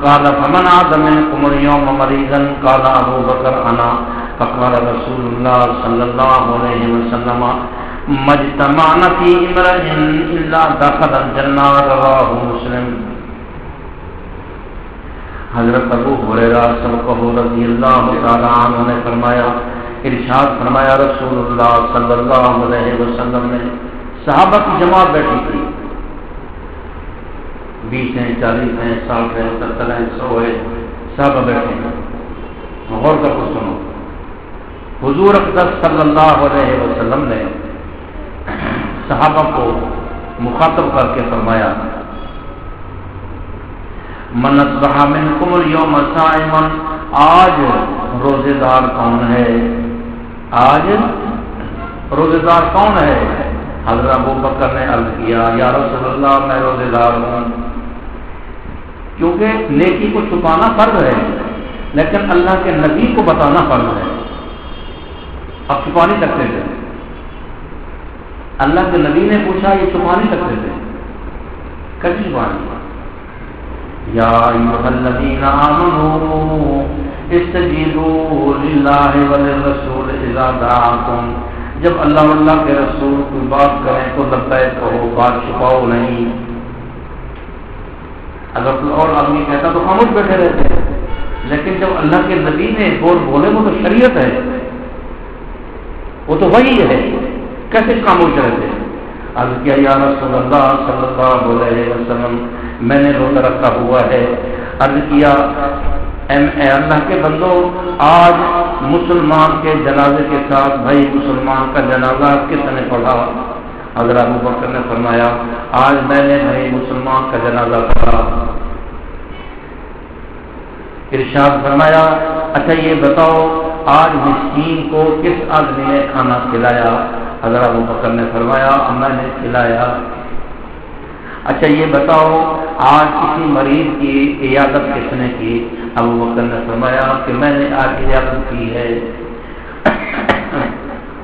[SPEAKER 1] قال فمن عاد منكم اليوم مريضا قال ابو بكر انا فقال رسول الله صلى الله عليه وسلم، مجتمعنا فی امرئن الا دخل الجنہ رواہ مسلم. حضرت ابو حریرہ صلی رضی اللہ تعالی عنہ نے فرمایا، ارشاد فرمایا، رسول اللہ صلی اللہ علیہ وسلم نے صحابہ کی جماعت بیٹھی تھی۔ بیس ہیں چالیس ہیں ساٹھ ہیں ستر ہیں سو ہے صحابہ بیٹھے ہیں۔ غور کر کچھ سنو۔ حضور اقدس صلی اللہ علیہ وسلم نے صحابہ کو مخاطب کر کے فرمایا منت بہامن کمر یوم سائمن آج روزے دار کون ہے؟ آج روزے دار کون ہے؟ حضرت ابو بکر نے عرض کیا، یا رسول اللہ میں روزے دار ہوں. کیونکہ نیکی کو چھپانا فرض ہے، لیکن اللہ کے نبی کو بتانا فرض ہے۔ اب چھپا نہیں سکتے تھے اللہ کے نبی نے پوچھا، یہ چھپا نہیں سکتے تھے کبھی چھپا نہیں۔ یا الذین استجیبوا للہ وللرسول اذا دعاکم۔ جب اللہ اللہ کے رسول کوئی بات کریں تو لبیک کہو بات چھپاؤ نہیں۔ اگر کوئی اور آدمی کہتا تو خاموش بیٹھے رہتے لیکن جب اللہ کے نبی نے بول بولے وہ تو شریعت ہے۔ وہ تو وہی ہے۔ کیسے خاموش رہتے عرض کیا، یا رسول اللہ صلی اللہ علیہ وسلم، میں نے روزہ رکھا ہوا ہے۔ عرض کیا، اے اللہ کے بندو، آج مسلمان کے جنازے کے ساتھ بھائی مسلمان کا جنازہ کس نے پڑھا؟ اگر ابو بکر نے فرمایا، آج میں نے بھائی مسلمان کا جنازہ پڑھا۔ ارشاد فرمایا اچھا یہ بتاؤ آج مسکین کو کس آدمی نے کھانا کھلایا؟ حضرت ابو بکر نے فرمایا، میں نے کھلایا۔ اچھا یہ بتاؤ، آج کسی مریض کی عیادت کس نے کی؟ ابو بکر نے فرمایا کہ میں نے آج عیادت کی ہے۔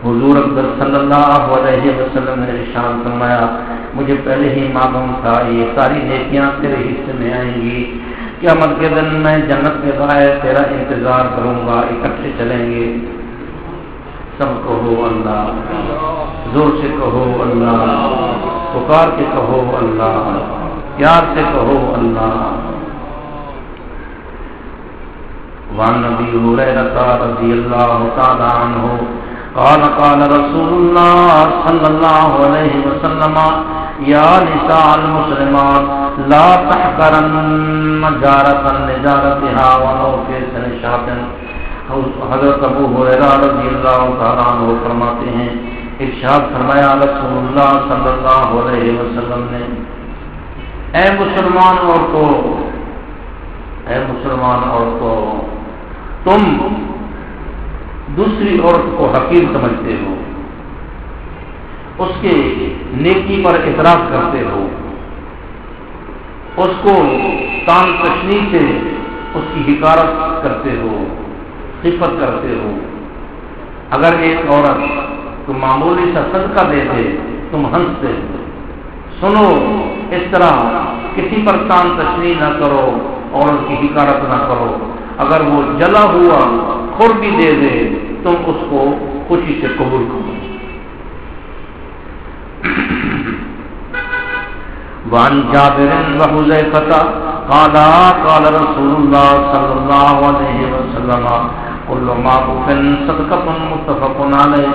[SPEAKER 1] حضور اکبر صلی اللہ علیہ وسلم نے شان فرمایا، مجھے پہلے ہی معلوم تھا، یہ ساری نیکیاں تیرے حصے میں آئیں گی۔ کیا مت کے دن میں جنت میں باہر تیرا انتظار کروں گا، اکٹھے چلیں گے۔ سب کہو اللہ، زور سے کہو اللہ، پکار کے کہو اللہ، پیار سے کہو اللہ۔ وان نبی رضی اللہ تعالی عنہ، قال قال رسول الله صلى الله عليه وسلم يا نساء المسلمات لا تحقرن جارة نجارتها ولو في سن شاطن حضرت ابو حریرہ رضی اللہ تعالیٰ عنہ فرماتے ہیں، ارشاد فرمایا رسول اللہ صلی اللہ علیہ وسلم نے، اے مسلمان عورتوں اے مسلمان عورتوں تم دوسری عورت کو حقیر سمجھتے ہو، اس کے نیکی پر اعتراض کرتے ہو۔ اس کو تان کشنی سے اس کی حکارت کرتے ہو، خفت کرتے ہو۔ اگر ایک عورت تم معمولی سا صدقہ دے دے، تم ہنستے ہو سنو، اس طرح کسی پر تان تشریح نہ کرو اور کی حکارت نہ کرو۔ اگر وہ جلا ہوا، خور بھی دے دے، تم اس کو خوشی سے قبول کرو۔ وان جابر وحذیفہ قال قال رسول الله صلى الله عليه وسلم كل ما كن صدقه متفق علیہ۔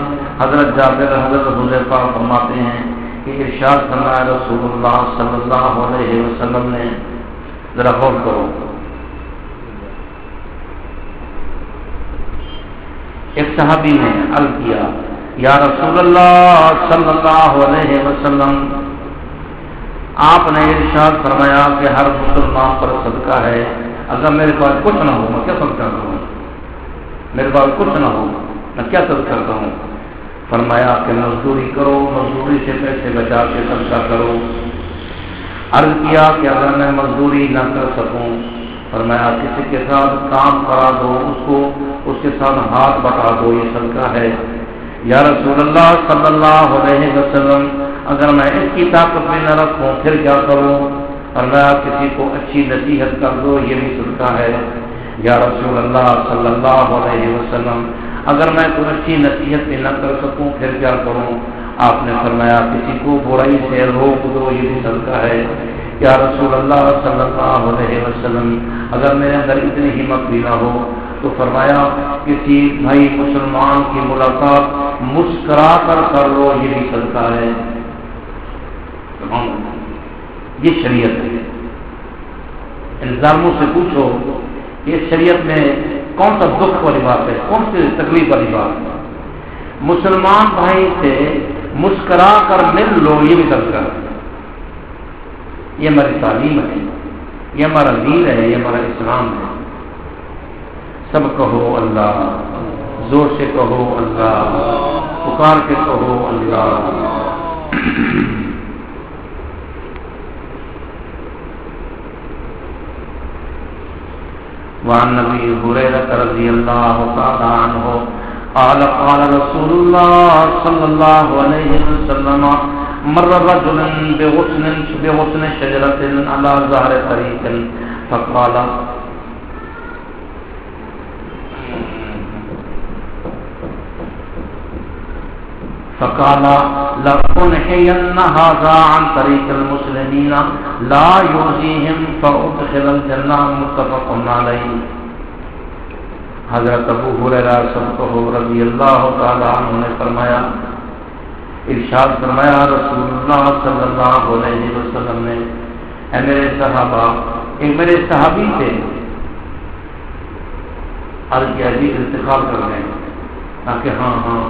[SPEAKER 1] حضرت جابر، حضرت حذیفہ فرماتے ہیں کہ ارشاد فرمایا رسول اللہ صلی اللہ علیہ وسلم نے، ذرا غور کرو۔ ایک صحابی نے عرض کیا، یا رسول اللہ صلی اللہ علیہ وسلم آپ نے ارشاد فرمایا کہ ہر مسلمان پر صدقہ ہے۔ اگر میرے پاس کچھ نہ ہو، میں کیا صدقہ کروں؟ میرے پاس کچھ نہ ہو، میں کیا صدقہ کرتا ہوں فرمایا کہ مزدوری کرو، مزدوری سے پیسے بچا کے صدقہ کرو۔ عرض کیا کہ اگر میں مزدوری نہ کر سکوں، فرمایا کسی کے ساتھ کام کرا دو، اس کو، اس کے ساتھ ہاتھ بٹا دو، یہ صدقہ ہے۔ یا رسول اللہ صلی اللہ علیہ وسلم اگر میں اس کی طاقت میں نہ رکھوں، پھر کیا کروں؟ اللہ کسی کو اچھی نصیحت کر دو، یہ بھی صدقہ ہے۔ یا رسول اللہ صلی اللہ علیہ وسلم، اگر میں کوئی اچھی نصیحت بھی نہ کر سکوں، پھر کیا کروں؟ آپ نے فرمایا، کسی کو برائی سے روک دو، یہ بھی صدقہ ہے۔ یا رسول اللہ صلی اللہ علیہ وسلم، اگر میرے اندر اتنی ہمت بھی نہ ہو، تو فرمایا، کسی بھائی مسلمان کی ملاقات مسکرا کر کر لو یہ بھی صدقہ ہے۔ یہ شریعت ہے۔ الزاموں سے پوچھو کہ شریعت میں کون سا دکھ والی بات ہے، کون سی تکلیف والی بات ہے؟ مسلمان بھائی سے مسکرا کر مل لو، یہ بھی سب کر یہ ہماری تعلیم ہے، یہ ہمارا دین ہے، یہ ہمارا اسلام ہے۔ سب کہو اللہ، زور سے کہو اللہ، پکار کے کہو اللہ۔ وعن نبی هريرة رضی اللہ تعالی عنہ قال قال رسول الله صلى الله عليه وسلم، مر رجل بغصن بغصن شجرة على ظهر طريق، فقال فقال لأنحين هذا عن طريق المسلمين لا يوزيهم فأدخل الجنة متفق عليه. حضرت ابو حریرہ صلی رضی اللہ تعالی عنہ نے فرمایا، ارشاد فرمایا، رسول اللہ صلی اللہ علیہ وسلم نے، اے میرے صحابہ ایک میرے صحابی تھے، عرض کیا جی انتقال کر گئے تاکہ ہاں ہاں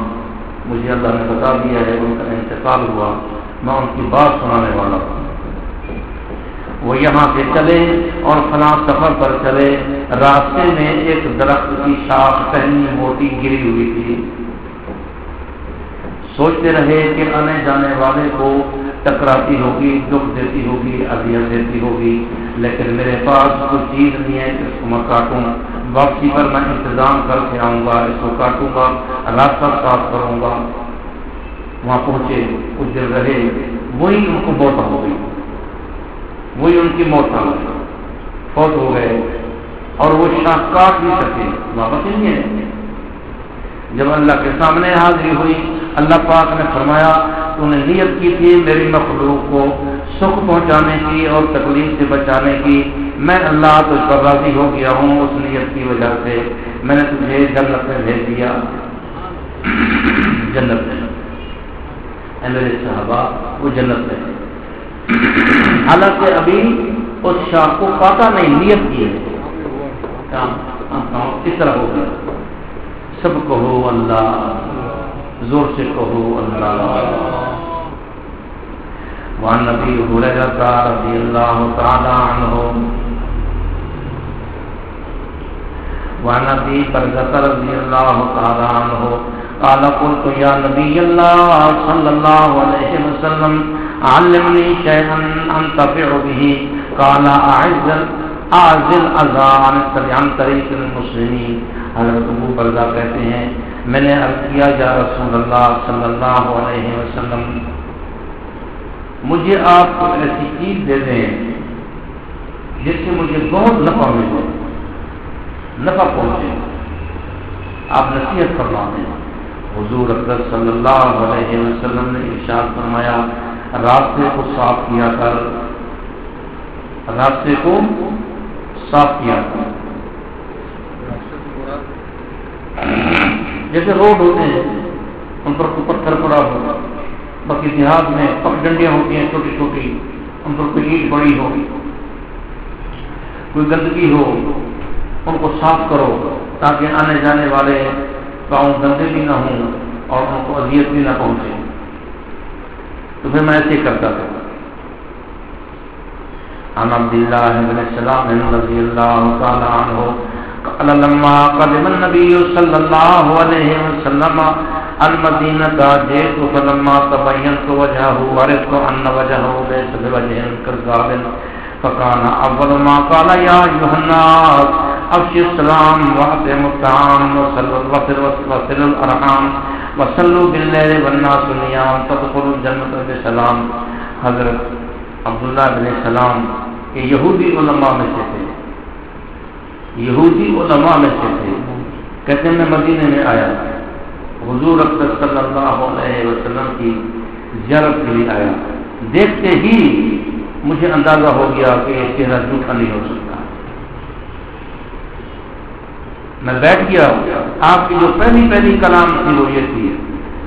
[SPEAKER 1] مجھے اللہ نے بتا دیا ہے، ان کا انتقال ہوا۔ میں ان کی بات سنانے والا ہوں۔ وہ یہاں سے چلے اور فلاں سفر پر چلے۔ راستے میں ایک درخت کی شاخ پہنی، موٹی گری ہوئی تھی۔ سوچتے رہے کہ آنے جانے والے کو ٹکراتی ہوگی، دکھ دیتی ہوگی ادیت دیتی ہوگی۔ لیکن میرے پاس کوئی چیز نہیں ہے کہ اس کو میں کاٹوں۔ واپسی پر میں انتظام کر کے آؤں گا، اس کو کاٹوں گا راستہ صاف کروں گا۔ وہاں پہنچے، کچھ دیر رہے، وہی ان کو موت ہو گئی۔ وہی ان کی موت آ گئی۔ فوت ہو گئے۔ اور وہ شاہ کاٹ بھی سکے، واپس نہیں ہے جب اللہ کے سامنے حاضری ہوئی، اللہ پاک نے فرمایا تو نے نیت کی تھی میری مخلوق کو سکھ پہنچانے کی اور تکلیف سے بچانے کی۔ میں اللہ تو پر راضی ہو گیا ہوں اس نیت کی وجہ سے۔ میں نے تجھے جنت میں بھیج دیا۔ جنت میں۔ اے میرے صحابہ، وہ جنت میں۔ حالانکہ ابھی اس شاہ کو کاٹا نہیں نیت کی ہے۔ کس طرح ہو گیا سب کہو اللہ۔ زور سے کہو اللہ۔ وعن نبی حریرہ رضی اللہ تعالی عنہ وعن نبی برزت رضی اللہ تعالی عنہ قال قلت یا نبی اللہ صلی اللہ علیہ وسلم علمنی شیئا انتفع به۔ قال اعزل اعزل ازان عن طریق المسلمین حضرت ابو بردا کہتے ہیں میں نے عرض کیا، یا رسول اللہ صلی اللہ علیہ وسلم، مجھے آپ کو ایسی چیز دے دیں جس سے مجھے بہت نفع ملے، نفع پہنچے۔ آپ نصیحت فرما دیں حضور اکبر صلی اللہ علیہ وسلم نے ارشاد فرمایا، راستے کو صاف کیا کر، راستے کو صاف کیا کر۔ جیسے روڈ ہوتے ہیں، ان پر کوئی پتھر پڑا ہو، باقی دیہات میں پک ڈنڈیاں ہوتی ہیں، چھوٹی چھوٹی، ان پر کوئی اینٹ بڑی ہو، کوئی گندگی ہو، ان کو صاف کرو تاکہ آنے جانے والے پاؤں گندے بھی نہ ہوں اور ان کو اذیت بھی نہ پہنچے۔ تو پھر میں ایسے کرتا تھا۔ عن عبد الله بن السلام رضي الله تعالى عنه قال لما قدم النبي صلى الله عليه وسلم المدينة جئت فلما تبينت وجهه عرفت أن وجهه ليس بوجه كذاب فكان أول ما قال يا أيها الناس، أفشي السلام وأطعموا الطعام وصلوا الأرحام وصلوا بالليل والناس نيام تدخلوا الجنة بسلام. حضرت عبداللہ بن سلام، یہ یہودی علماء میں سے تھے۔ یہودی علماء میں سے تھے۔ کہتے میں مدینے میں آیا۔ حضور اکثر صلی اللہ علیہ وسلم کی زیارت کے لیے آیا۔ دیکھتے ہی مجھے اندازہ ہو گیا کہ یہ چہرہ جھوٹا نہیں ہو سکتا۔ میں بیٹھ گیا۔ آپ کی جو پہلی پہلی کلام تھی وہ یہ تھی۔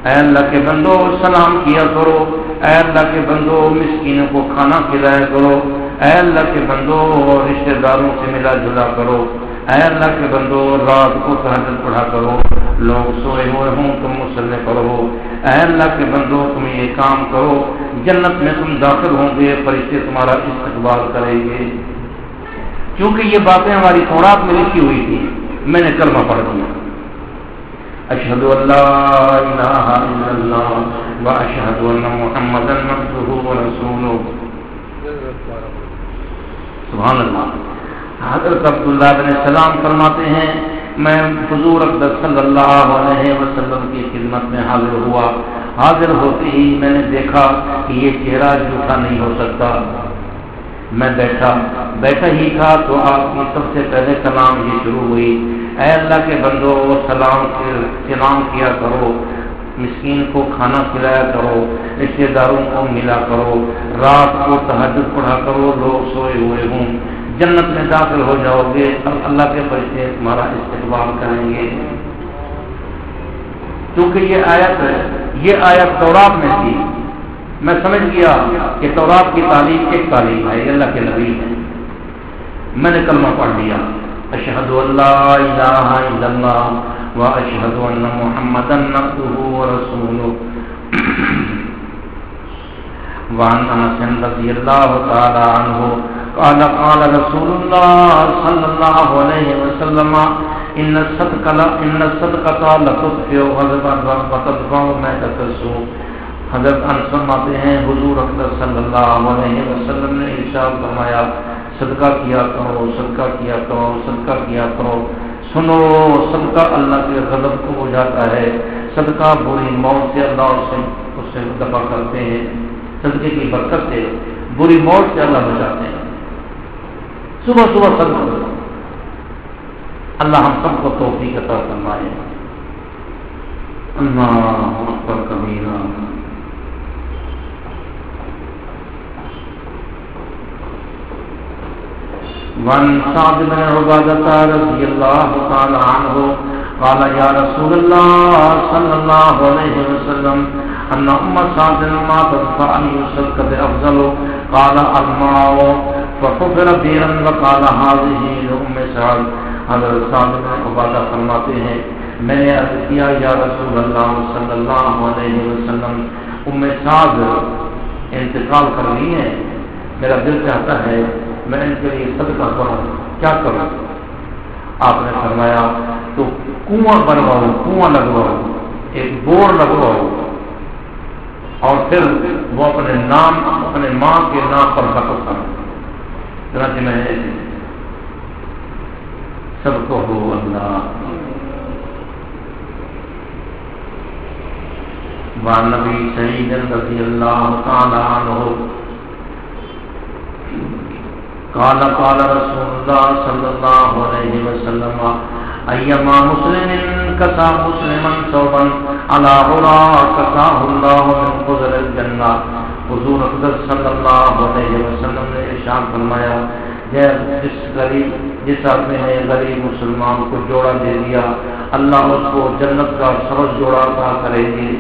[SPEAKER 1] اے اللہ کے بندو، سلام کیا کرو۔ اے اللہ کے بندو، مسکینوں کو کھانا کھلایا کرو۔ اے اللہ کے بندو رشتہ داروں سے ملا جلا کرو۔ اے اللہ کے بندو، رات کو تحجد پڑھا کرو۔ لوگ سوئے ہوئے ہوں، تم مسلح پڑھو اے اللہ کے بندو، تم یہ کام کرو۔ جنت میں تم داخل ہوں گے، فرشتے تمہارا استقبال کریں گے۔ کیونکہ یہ باتیں ہماری تھوڑا میں لکھی ہوئی تھی میں نے کلمہ پڑھ دیا۔ اشہد اللہ الہ الا اللہ و اشہد ان محمد رسولہ۔ سبحان اللہ۔ حضرت عبداللہ بن السلام فرماتے ہیں، میں حضور اقدر صلی اللہ علیہ وسلم کی خدمت میں حاضر ہوا۔ حاضر ہوتے ہی میں نے دیکھا کہ یہ چہرہ جھوٹا نہیں ہو سکتا۔ میں بیٹھا۔ بیٹھا ہی تھا تو آپ کی سب سے پہلے کلام ہی شروع ہوئی۔ اے اللہ کے بندو، سلام سلام کیا کرو۔ مسکین کو کھانا کھلایا کرو رشتے داروں کو ملا کرو، رات کو تحجد پڑھا کرو، لوگ سوئے ہوئے ہوں۔ جنت میں داخل ہو جاؤ گے۔ اور اللہ کے فرشتے تمہارا استقبال کریں گے۔ کیونکہ یہ آیت یہ آیت تورات میں تھی۔ میں سمجھ گیا کہ تورات کی تعلیم ایک تعلیم ہے، یہ اللہ کے نبی ہے۔ میں نے کلمہ پڑھ لیا۔ اشہد اللہ الہ الا اللہ و اشہد ان محمد عبدہ و رسولہ وعن انس رضی اللہ تعالی عنہ قال قال رسول الله صلى الله عليه وسلم ان الصدق لا ان الصدقه لا تطفئ غضب الرب وتدفع ما تكسو حضرت انس فرماتے ہیں، حضور اکبر صلی اللہ علیہ وسلم نے ارشاد فرمایا صدقہ کیا کرو، صدقہ کیا کرو، صدقہ کیا کرو۔ سنو، صدقہ اللہ کے غضب کو بجھاتا ہے۔ صدقہ بری موت سے اللہ سے، اس سے دفع کرتے ہیں۔ صدقے کی برکت سے بری موت سے اللہ بچاتے ہیں۔ صبح صبح سب اللہ ہم سب کو توفیق عطا فرمائے۔ اللہ اکبر کبیرہ۔ وان سعد بن عبادة رضي الله تعالى عنه قال يا رسول الله صلى الله عليه وسلم أن أم سعد ما تدفع أن يسلك بأفضل قال الماء فخفر بیرن وقال حاضر ام سعد حضرت سعد بن عبادہ فرماتے ہیں، میں نے عرض کیا، یا رسول اللہ صلی اللہ علیہ وسلم، ام سعد انتقال کر رہی ہے میرا دل چاہتا ہے میں ان کے لیے صدقہ کروں، کیا کروں؟ آپ نے فرمایا، تو کنواں بنواؤ کنواں لگواؤ ایک بور لگواؤ اور پھر وہ اپنے نام، اپنے ماں کے نام پر دخل کرو میں سب کو ہو اللہ۔ نبی شہید رضی اللہ تعالیٰ عنہ قال قال رسول الله صلى الله عليه وسلم ايما مسلم كسى مسلما ثوبا على غرا كساه الله من قدر الجنه حضور اقدس صلی اللہ علیہ وسلم نے ارشاد فرمایا جس غریب، جس آدمی نے غریب مسلمان کو جوڑا دے دیا، اللہ اس کو جنت کا سبز جوڑا عطا کرے گی۔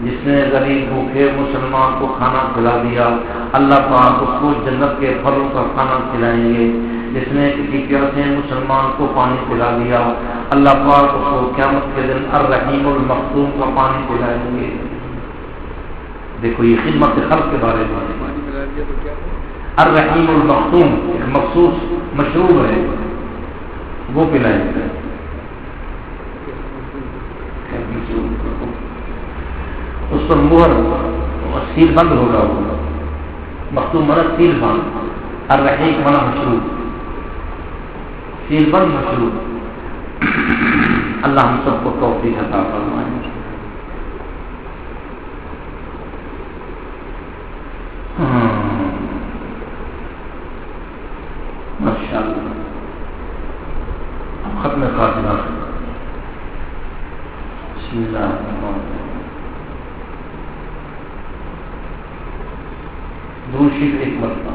[SPEAKER 1] جس نے غریب، بھوکے، مسلمان کو کھانا کھلا دیا، اللہ پاک اس کو جنت کے پھلوں کا کھانا کھلائیں گے۔ جس نے کسی پیاسے مسلمان کو پانی پلا دیا، اللہ پاک اس کو قیامت کے دن الرحیم المختوم کا پانی پلائیں گے۔ دیکھو، یہ خدمت خلق کے بارے میں۔ الرحیم المختوم ایک مخصوص مشروب ہے، وہ پلائیں گے۔ اس پر مہر اور سیل بند ہوگا مختوم منا سیل بند۔ الرحیم منا مشروب۔ سیل بند مشروب۔ اللہ ہم سب کو توفیق عطا فرمائے۔ ہاں۔ ماشاء اللہ ختم خاتمہ۔ بسم اللہ الرحمن الرحیم۔ دوشی ایک مرتبہ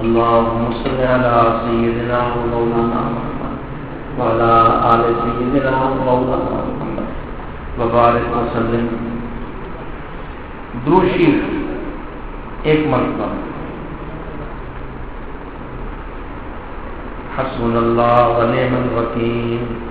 [SPEAKER 1] اللهم صل على سيدنا ومولانا محمد وعلى آل سيدنا ومولانا محمد وبارك وسلم۔ دوشی ایک مرتبہ حسن اللہ ونعم الوکیل۔